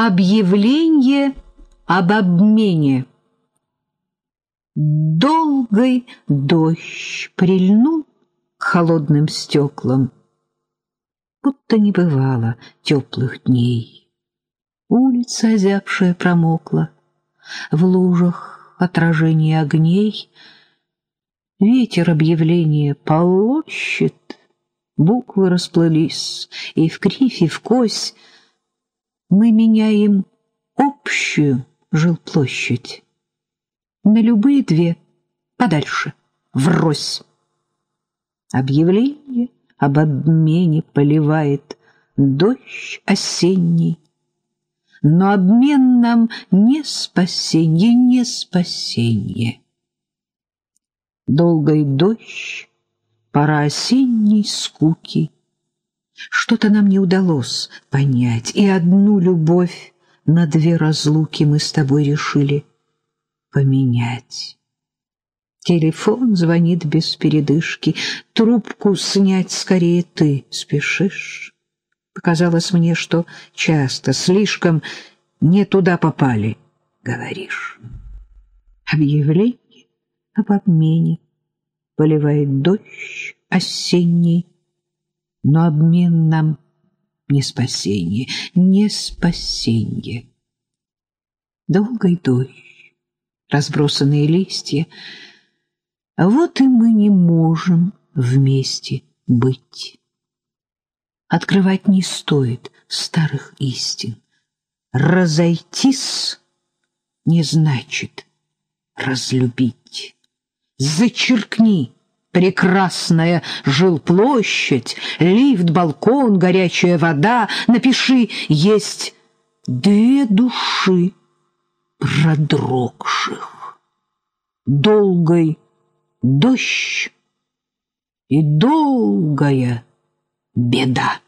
Объявление об обмене. Долгий дождь прильнул к холодным стеклам, будто не бывало теплых дней. Улица озябшая промокла, в лужах отражение огней. Ветер объявление полощет, буквы расплылись, и в кривь, и в кось мы меняем общую жилплощадь на любые две подальше, врозь. Объявление об обмене поливает дождь осенний, но обмен нам не спасенье, не спасенье. Долгой дождь, пора осенней скуки. Что-то нам не удалось понять, и одну любовь на две разлуки мы с тобой решили поменять. Телефон звонит без передышки. Трубку снять скорее ты спешишь. Показалось мне, что часто, слишком не туда попали, говоришь. Объявление об обмене поливает дождь осенний, но обмен нам не спасение, не спасение. Долгий дождь, разбросанные листья, а вот и мы не можем вместе быть. Открывать не стоит старых истин. Разойтись не значит разлюбить. Зачеркни прекрасная жилплощадь, лифт, балкон, горячая вода. Напиши «Есть две души продрогших». Долгой дождь и долгая беда.